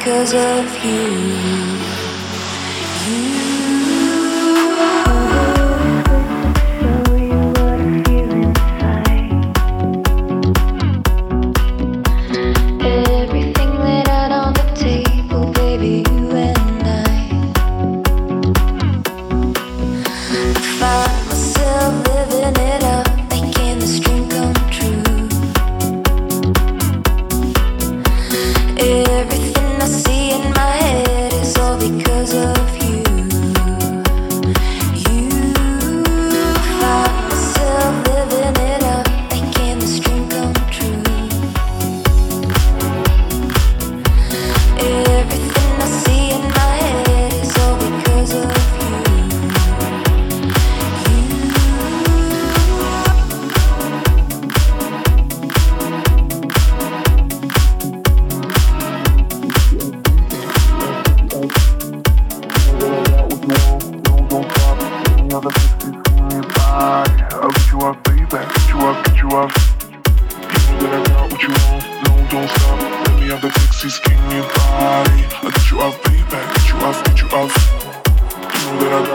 because of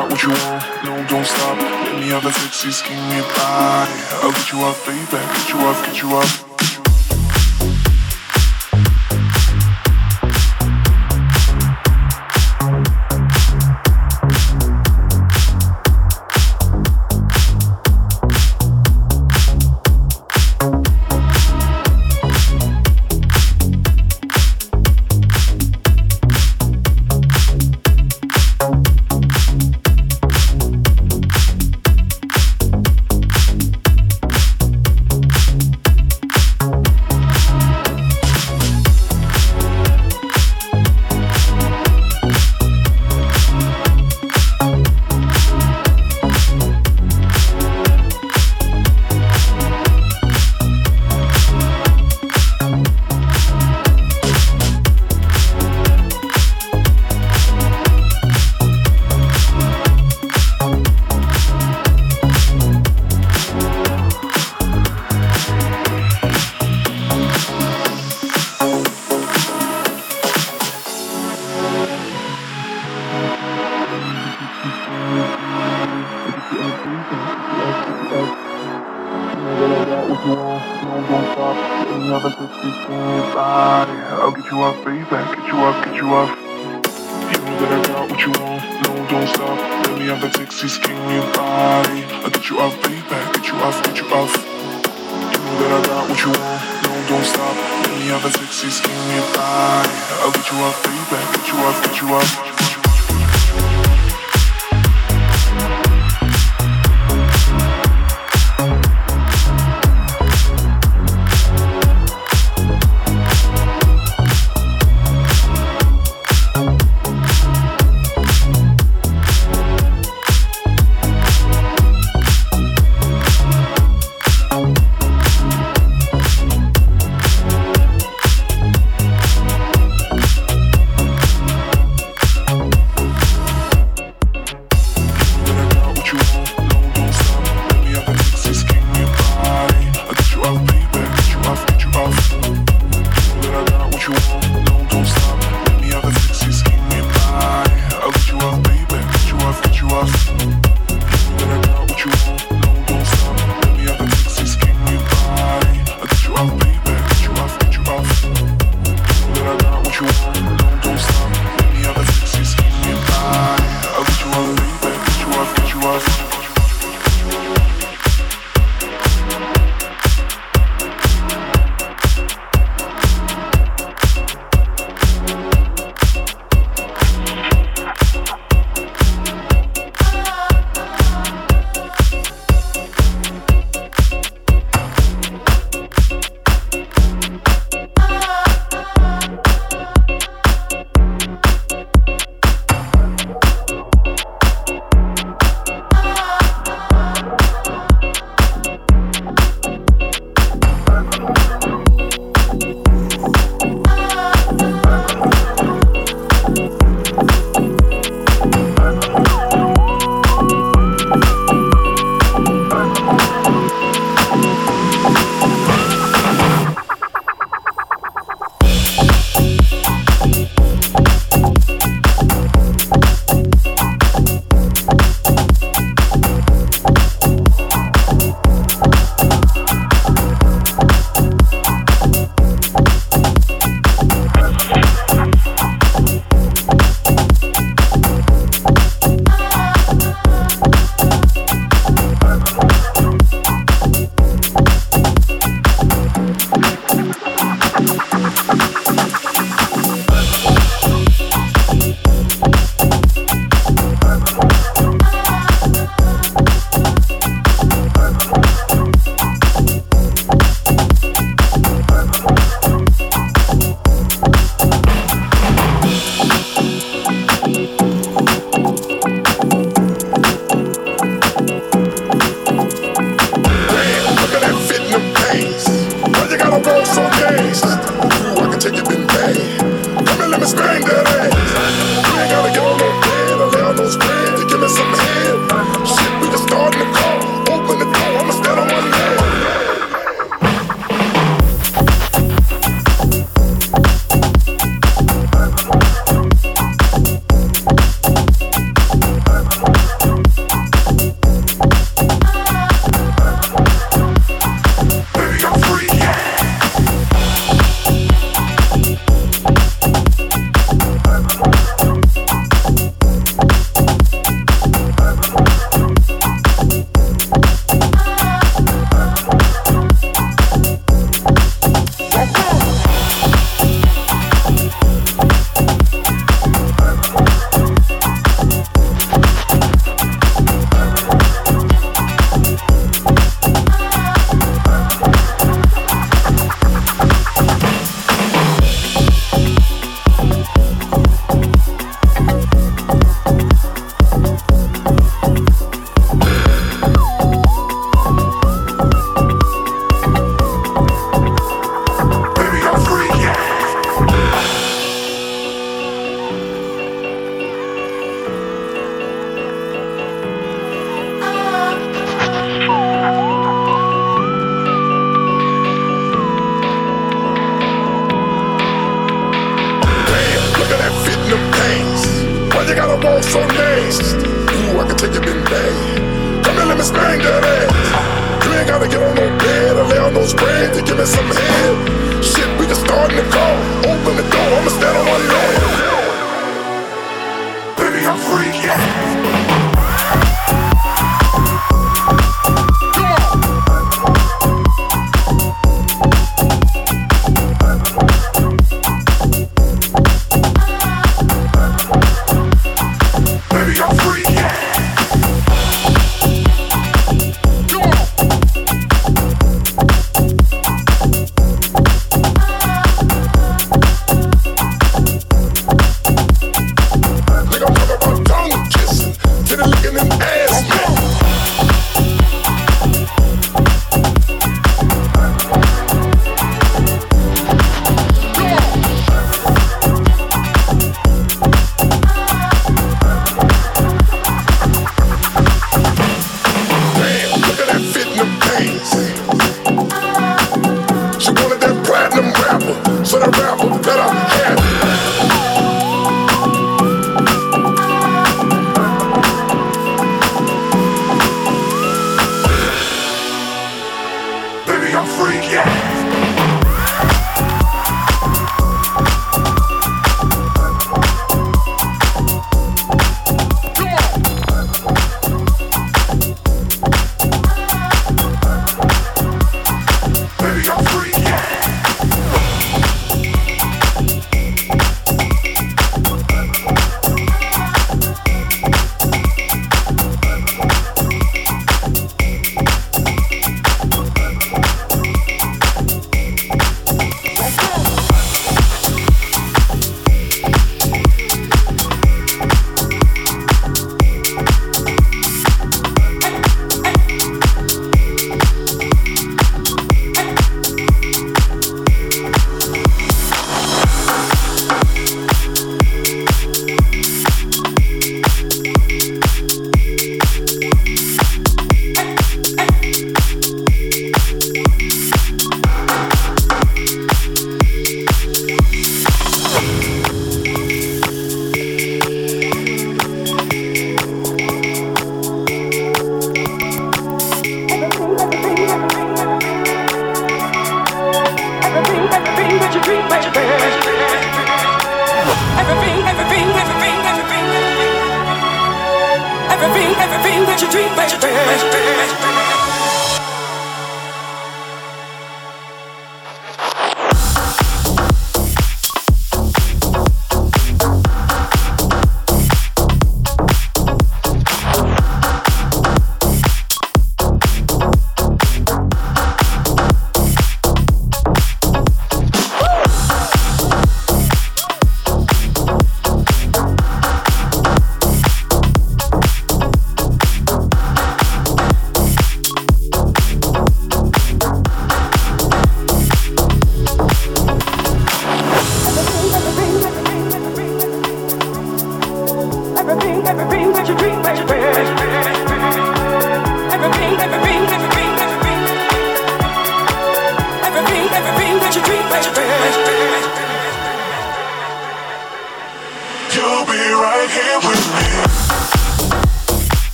got what you want. No, don't stop. Let me have a sexy skinny pie. I'll get you up, baby. Get you up, get you up.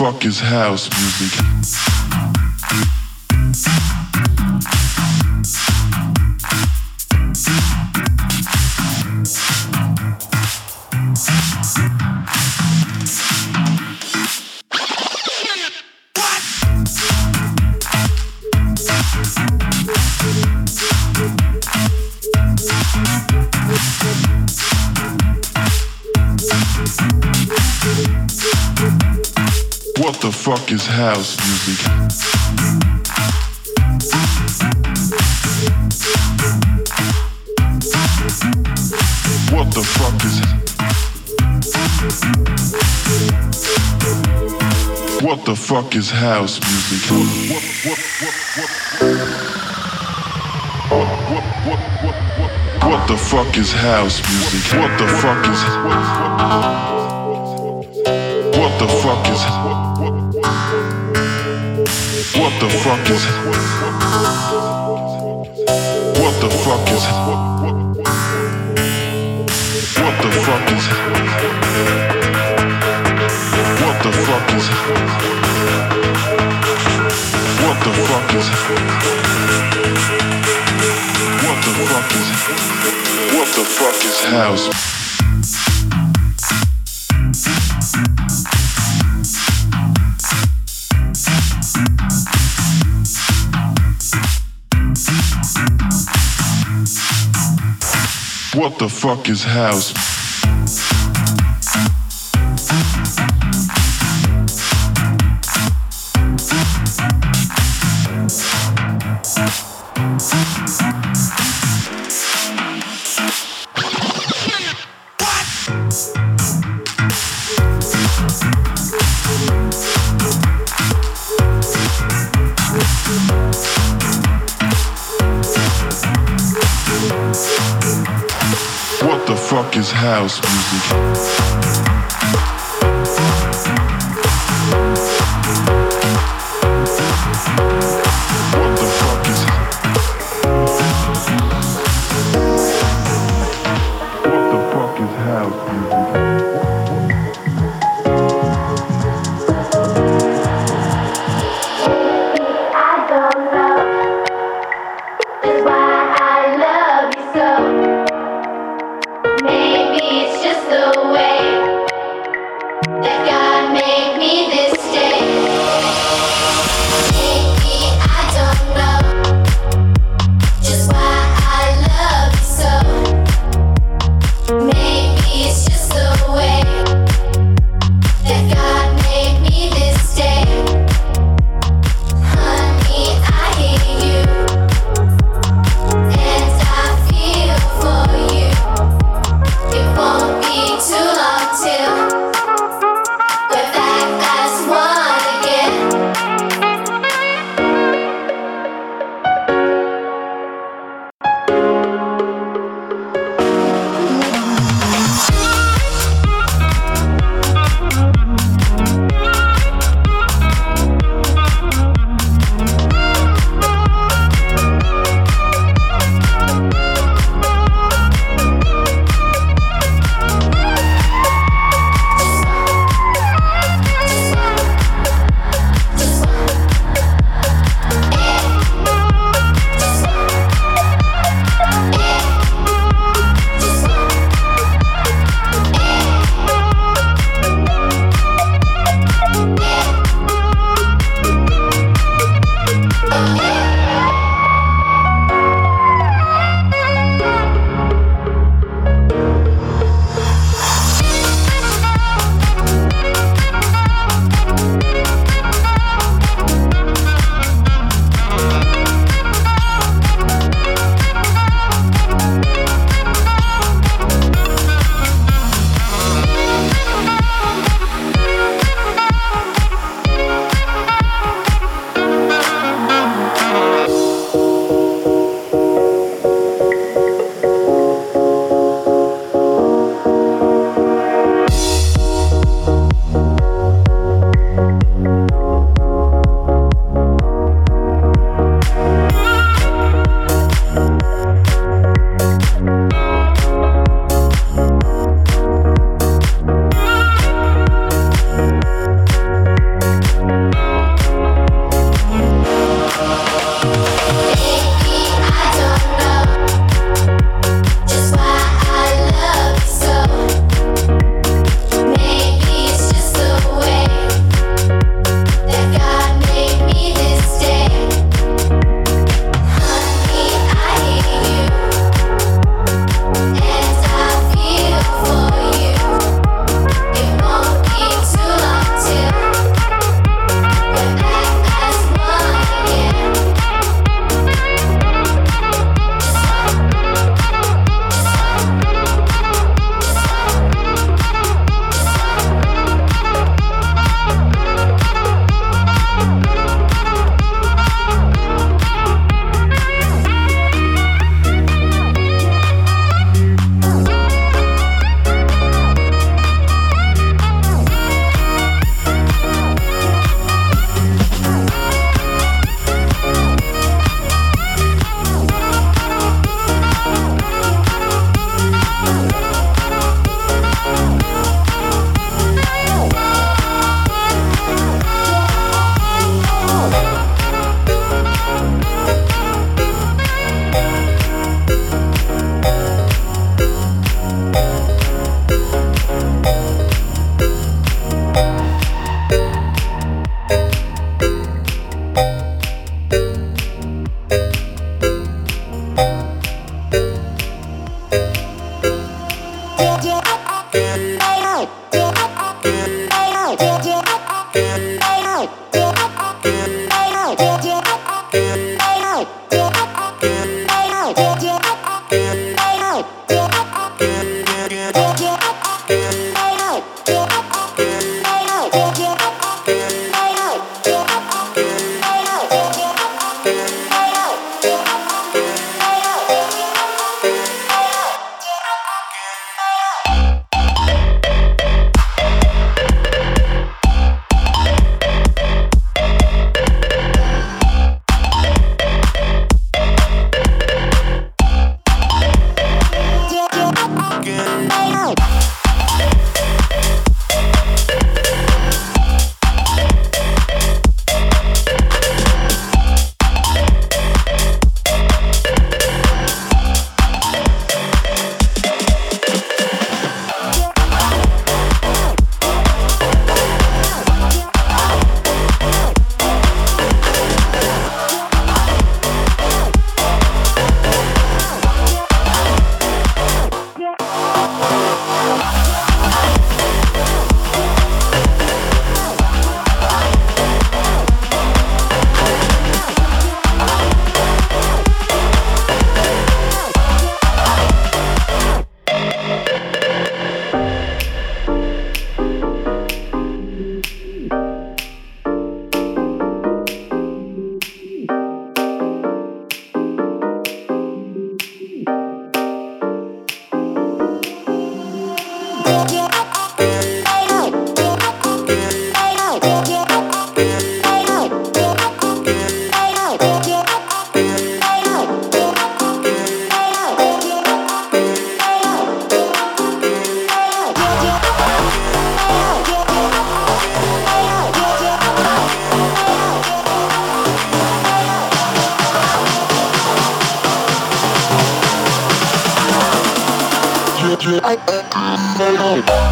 Fuck is house music? House music? What the fuck is What the fuck is house music? What the fuck is house music? What the fuck is What the fuck is what the fuck is What the fuck is What the fuck is What the fuck is What the fuck is What the fuck is What the fuck is house the fuck is house? I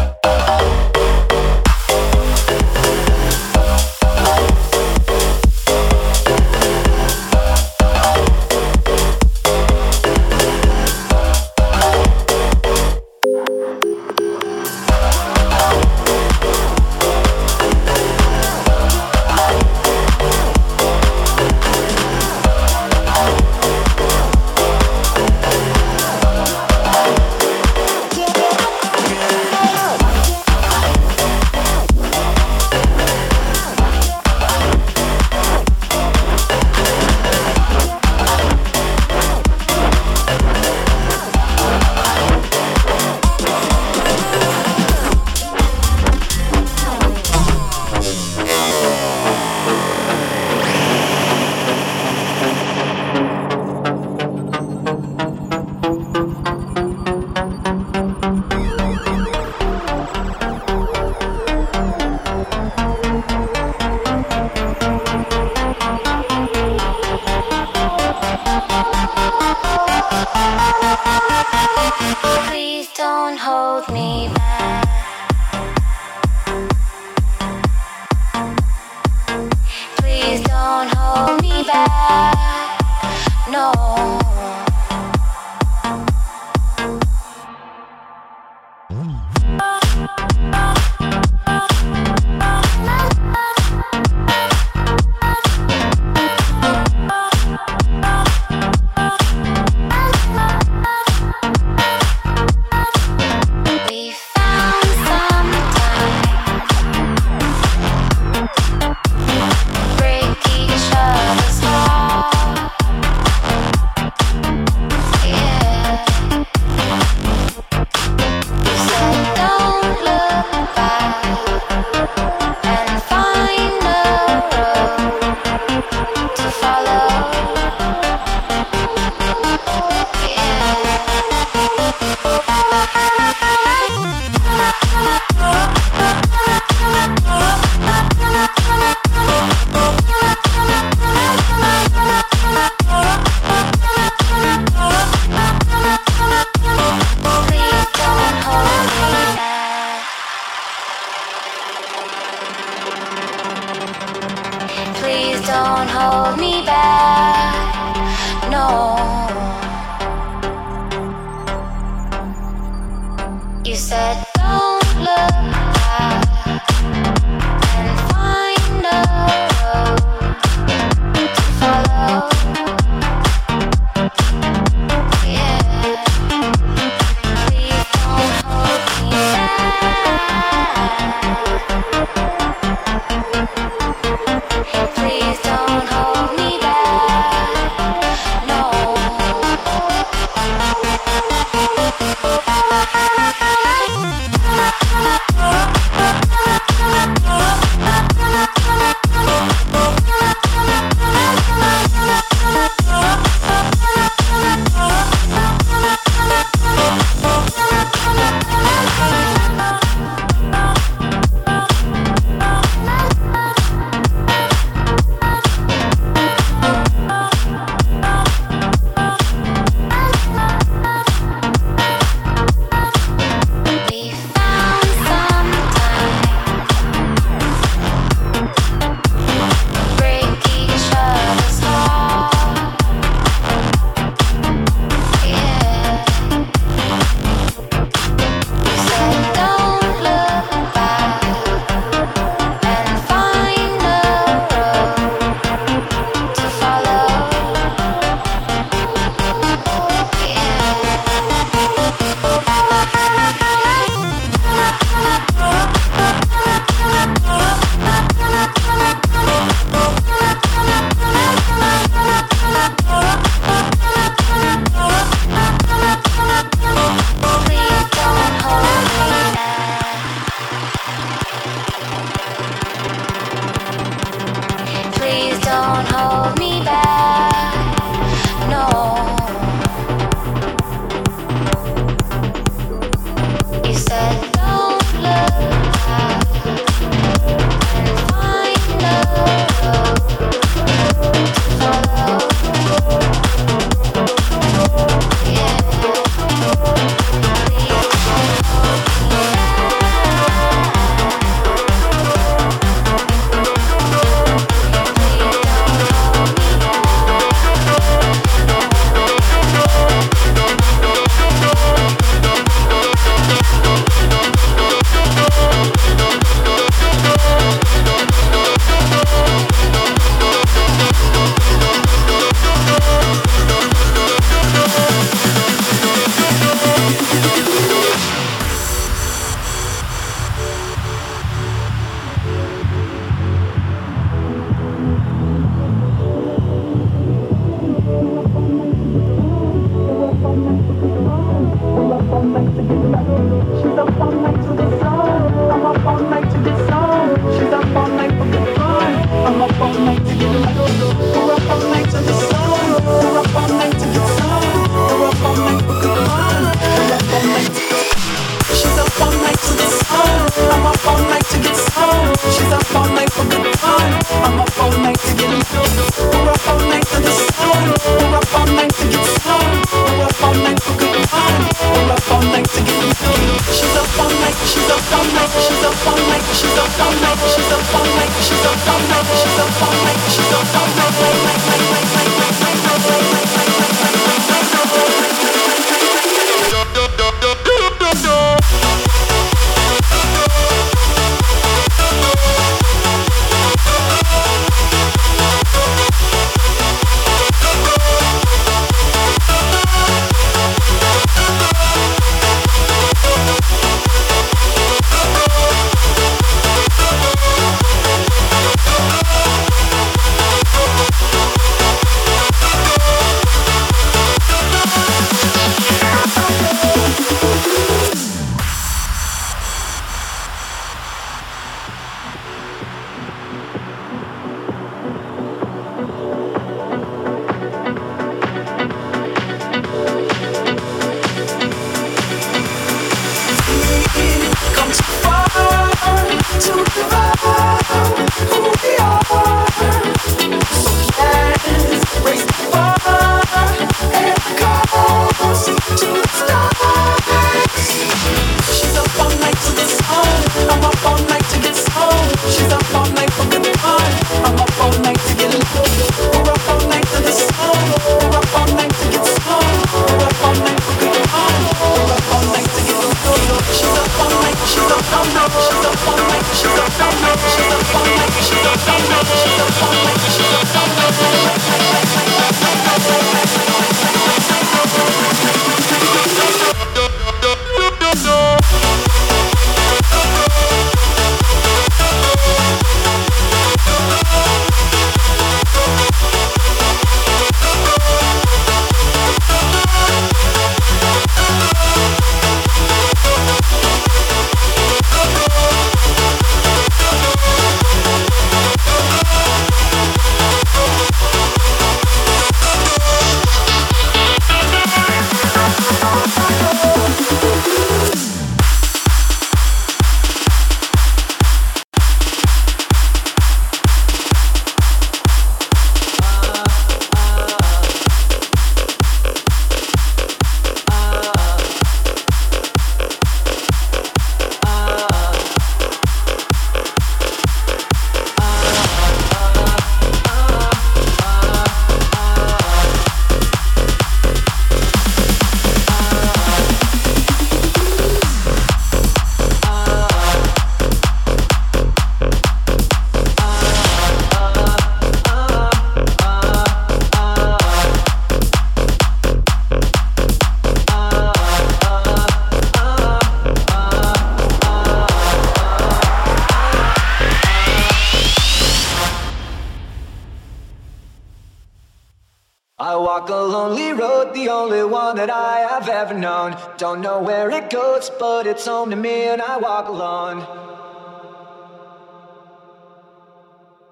Don't know where it goes, but it's home to me and I walk alone.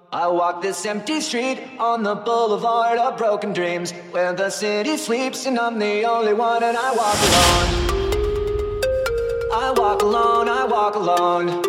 I walk this empty street on the boulevard of broken dreams where the city sleeps and I'm the only one and I walk alone. I walk alone, I walk alone.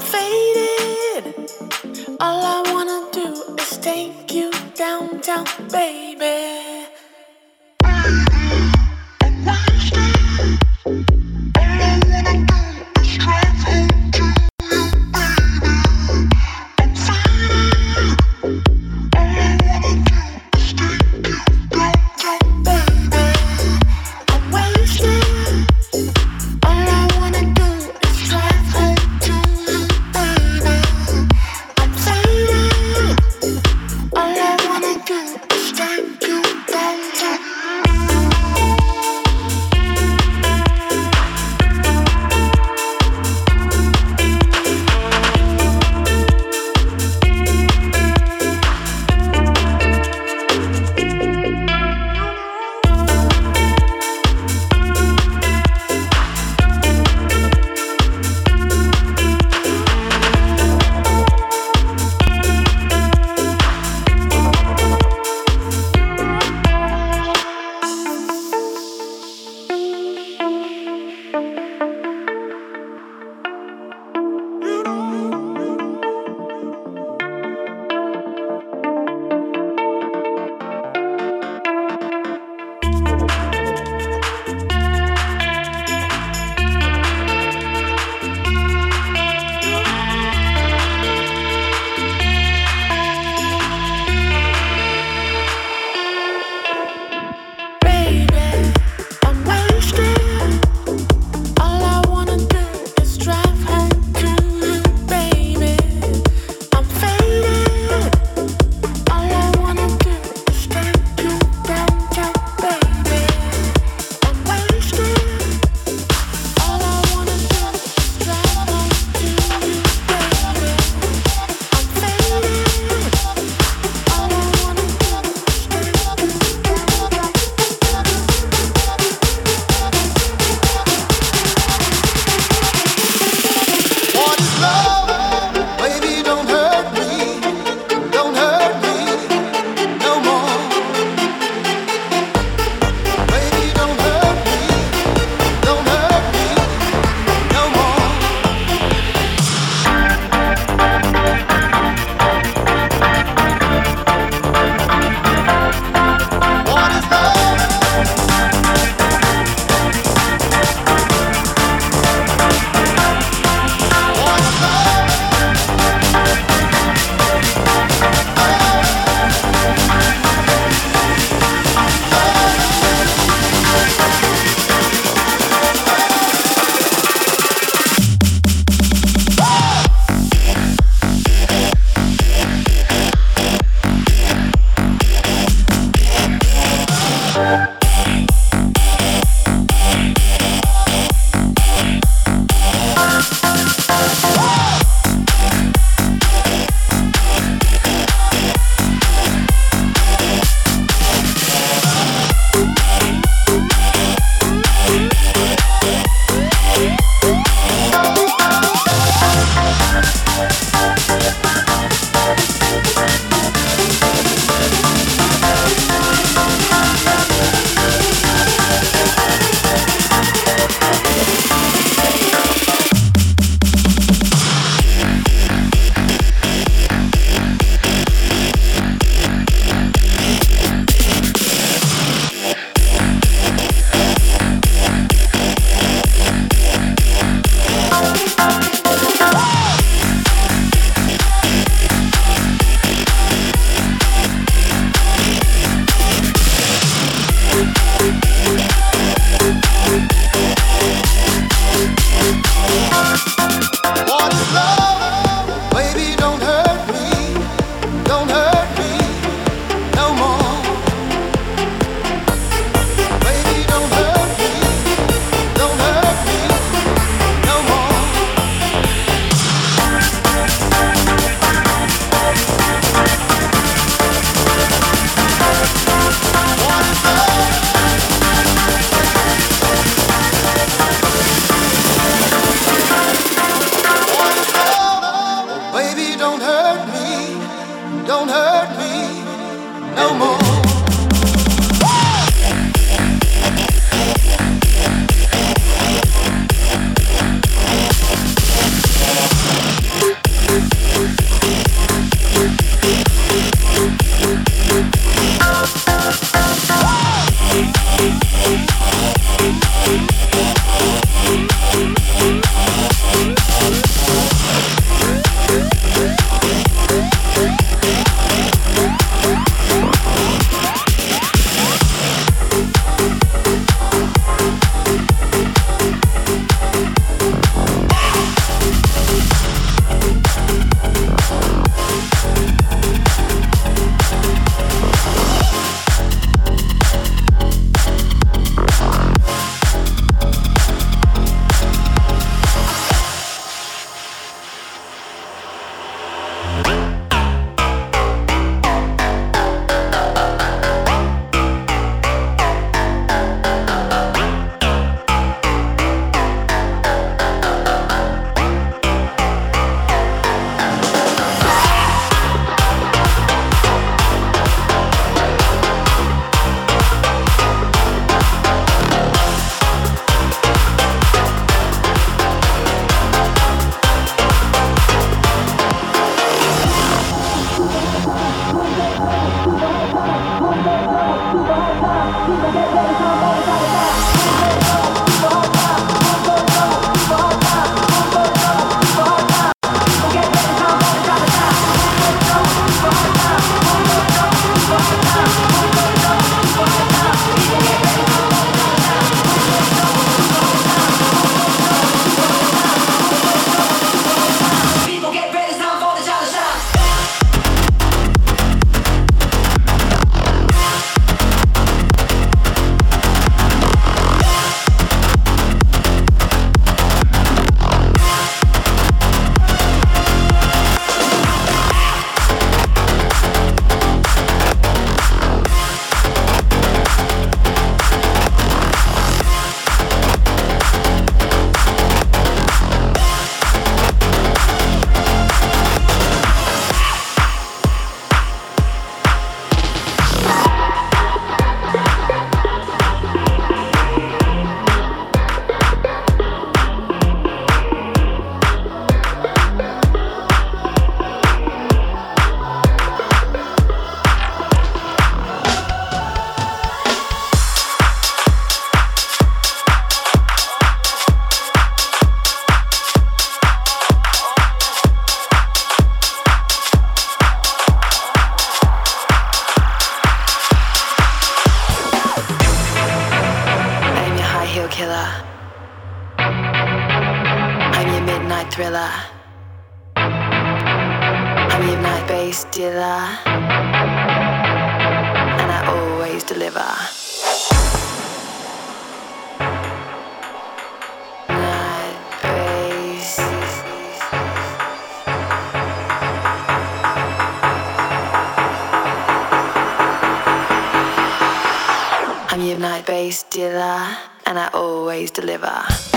Thank you. Deliver.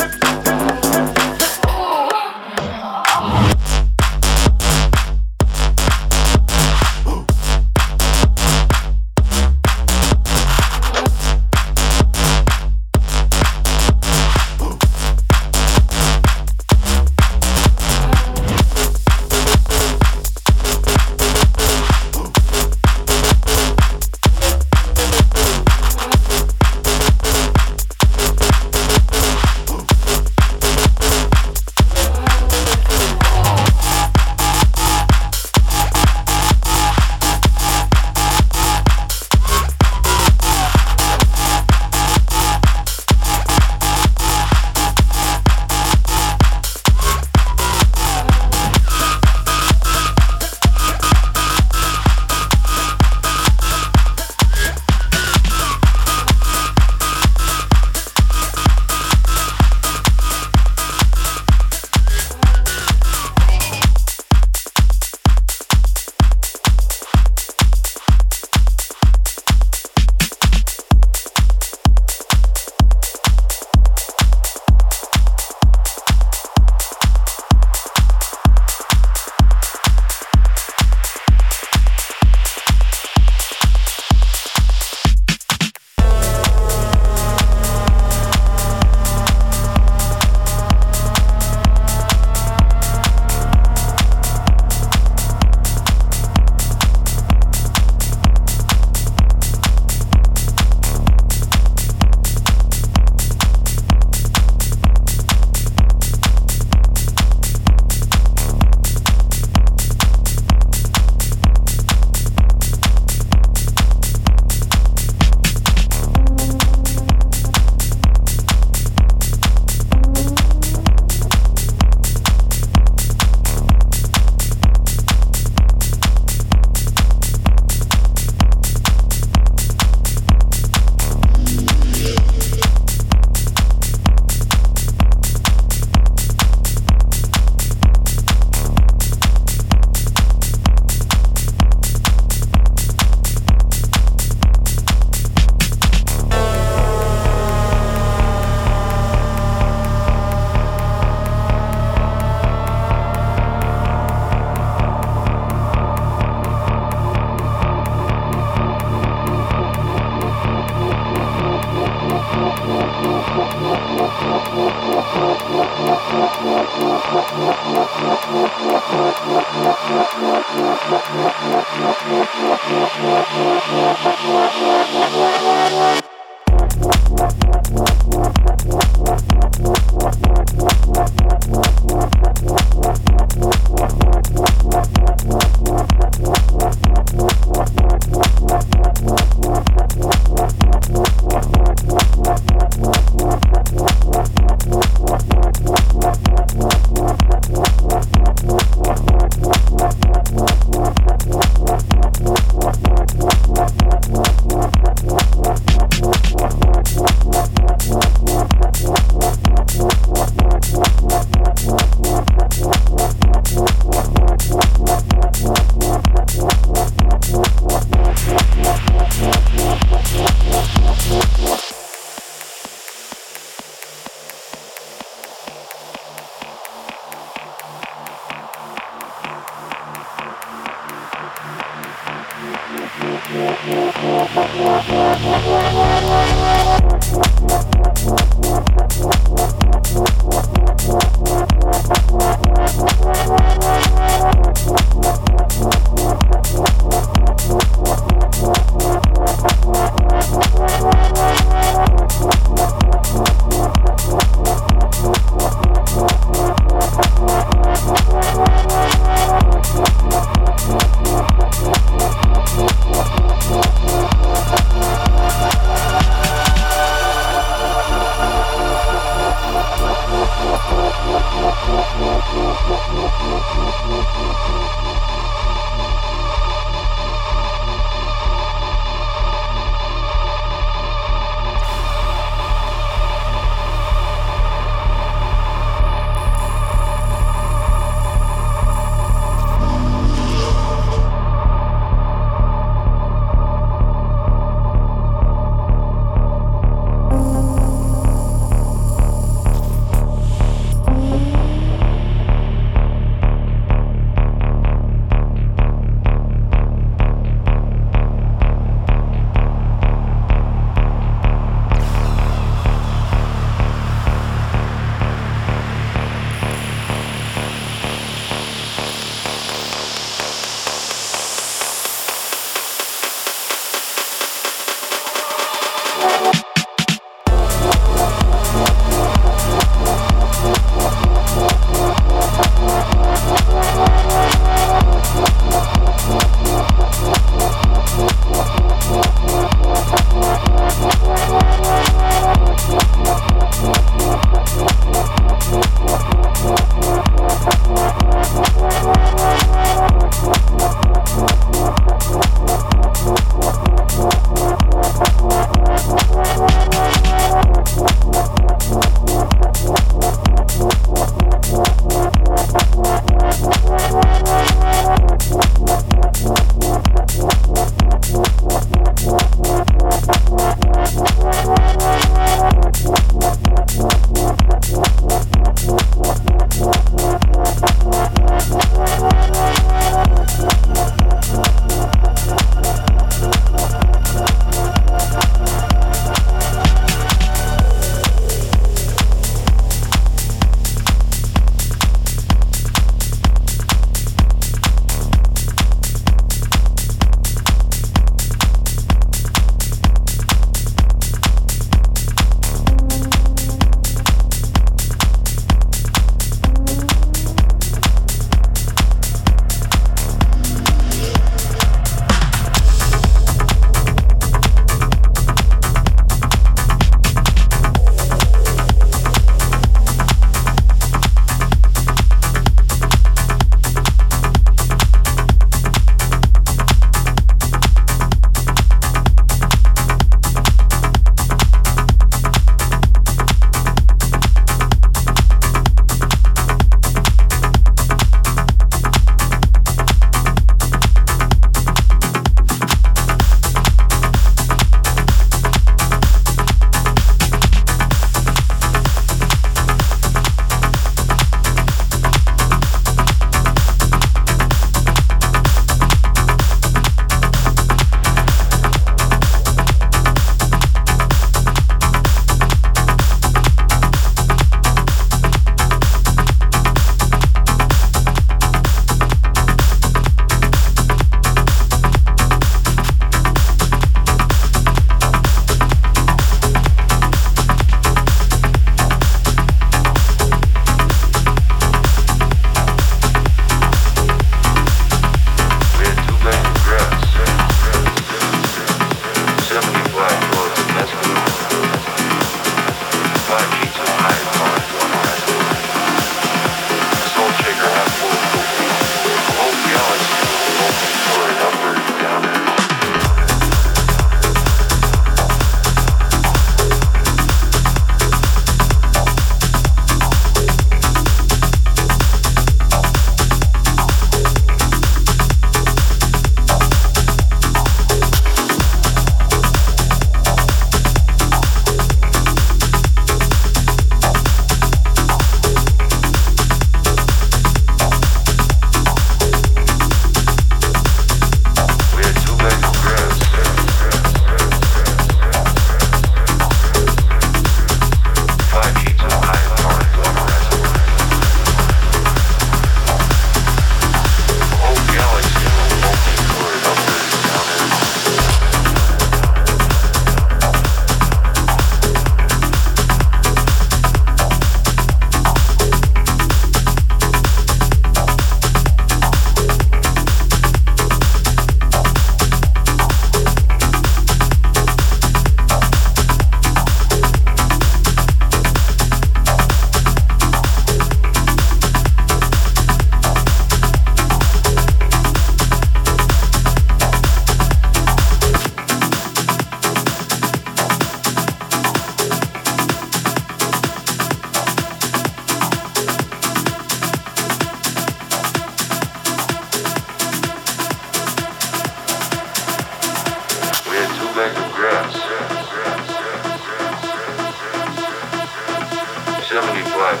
Five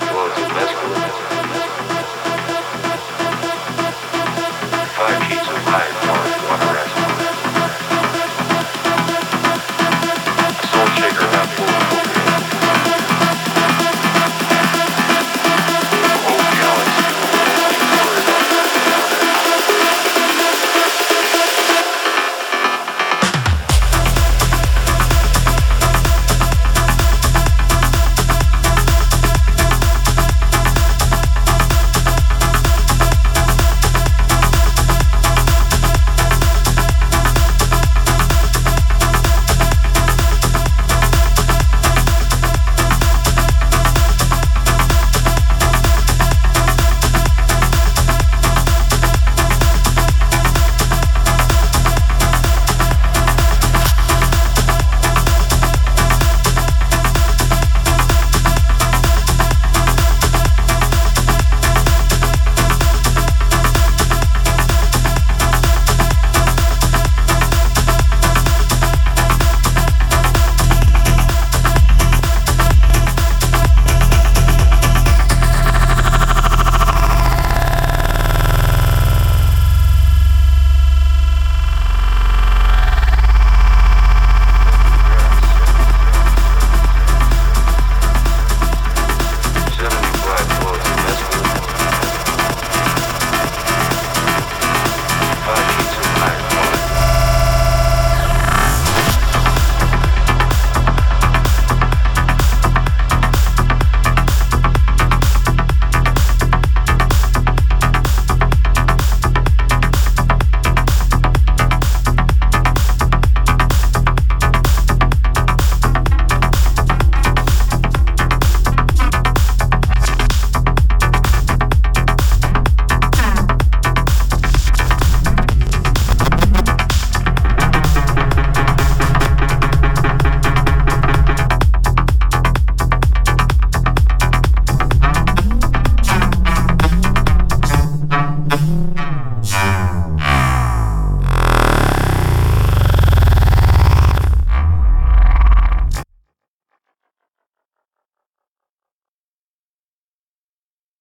keys of life.